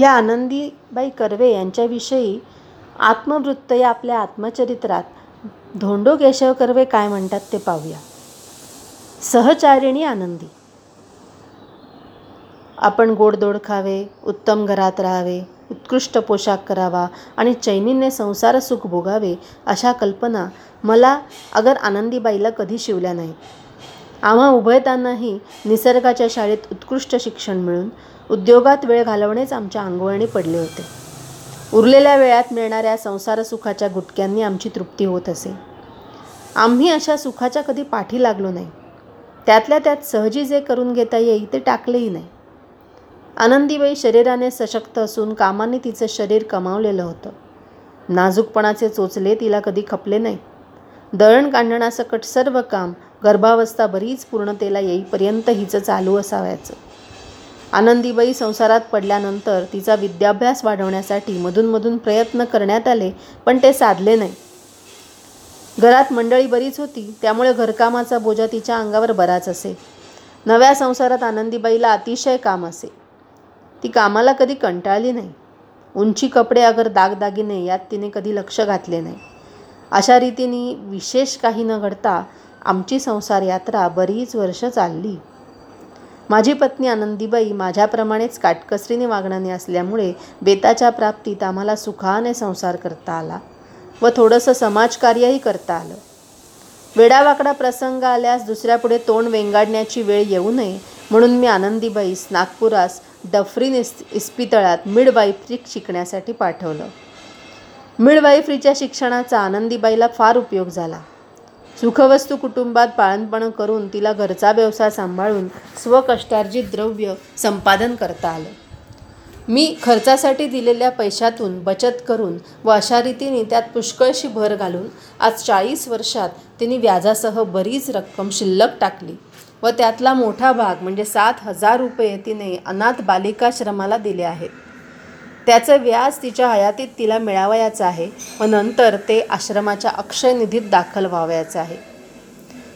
या आनंदीबाई कर्वे यांच्याविषयी आत्मवृत्त या आपल्या आत्मचरित्रात धोंडो केशव कर्वे काय म्हणतात ते पाहूया. सहचारिणी आनंदी. आपण गोडदोड खावे उत्तम घरात राहावे उत्कृष्ट पोशाख करावा आणि चैनीने संसार सुख भोगावे अशा कल्पना मला अगर आनंदीबाईला कधी शिवल्या नाही आम्हा उभयतांनाही निसर्गाच्या शाळेत उत्कृष्ट शिक्षण मिळून उद्योगात वेळ घालवणेच आमच्या अंगवळणी पडले होते. उरलेल्या वेळात मिळणाऱ्या संसार सुखाच्या गुटक्यांनी आमची तृप्ती होत असे. आम्ही अशा सुखाच्या कधी पाठी लागलो नाही. त्यातल्या त्यात सहजी जे करून घेता येईल ते टाकलेही नाही. आनंदीबाई शरीराने सशक्त असून कामाने तिचं शरीर कमावलेलं होतं. नाजूकपणाचे चोचले तिला कधी खपले नाही. दळण काढण्यासकट सर्व काम गर्भावस्था बरीच पूर्णतेला येईपर्यंत हिचं चालू असावायचं. आनंदीबाई संसारात पडल्यानंतर तिचा विद्याभ्यास वाढवण्यासाठी मधूनमधून प्रयत्न करण्यात आले पण ते साधले नाही. घरात मंडळी बरीच होती त्यामुळे घरकामाचा बोजा तिच्या अंगावर बराच असे. नव्या संसारात आनंदीबाईला अतिशय काम असे. ती कामाला कधी कंटाळली नाही. उंची कपडे अगर दागदागिने यात तिने कधी लक्ष घातले नाही. अशा रीतीने विशेष काही न घडता आमची संसार यात्रा बरीच वर्ष चालली. माझी पत्नी आनंदीबाई माझ्याप्रमाणेच काटकसरीने वागणाने असल्यामुळे बेताच्या प्राप्तीत आम्हाला सुखाने संसार करता आला व थोडंसं समाजकार्यही करता आलं. वेडावाकडा प्रसंग आल्यास दुसऱ्यापुढे तोंड वेंगाडण्याची वेळ येऊ नये म्हणून मी आनंदीबाईस नागपुरास डफरीन इस इस्पितळात मिडवाईफ्री शिकण्यासाठी पाठवलं. मिडवाईफ्रीच्या शिक्षणाचा आनंदीबाईला फार उपयोग झाला. सुखवस्तू कुटुंबात पाळणपण करून तिला घरचा व्यवसाय सांभाळून स्वकष्टार्जित द्रव्य संपादन करता आलं. मी खर्चासाठी दिलेल्या पैशातून बचत करून व अशा रीतीने त्यात पुष्कळशी भर घालून आज चाळीस वर्षात तिने व्याजासह बरीच रक्कम शिल्लक टाकली व त्यातला मोठा भाग म्हणजे सात हजार रुपये तिने अनाथ बालिकाश्रमाला दिले आहेत. त्याचं व्याज तिच्या हयातीत तिला मिळावयाचं आहे व नंतर ते आश्रमाच्या अक्षय निधीत दाखल व्हावयाचं आहे.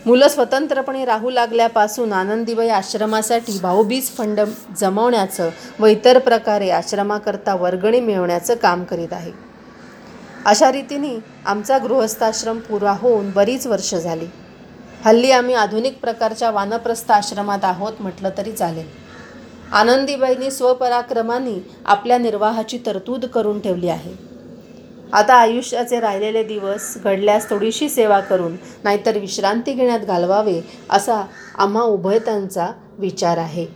मुलं स्वतंत्रपणे राहू लागल्यापासून आनंदीबाई आश्रमासाठी भाऊबीज फंड जमवण्याचं व इतर प्रकारे आश्रमाकरता वर्गणी मिळवण्याचं काम करीत आहे. अशा रीतीने आमचा गृहस्थाश्रम पुरा होऊन बरीच वर्ष झाली. हल्ली आम्ही आधुनिक प्रकारच्या वानप्रस्थ आश्रमात आहोत म्हटलं तरी चालेल. आनंदीबाईंनी स्वपराक्रमाने आपल्या निर्वाहाची तरतूद करून ठेवली आहे. आता आयुष्याचे राहिलेले दिवस घडल्यास थोडीशी सेवा करून नाहीतर विश्रांती घेण्यात घालवावे असा आम्हा उभयतांचा विचार आहे.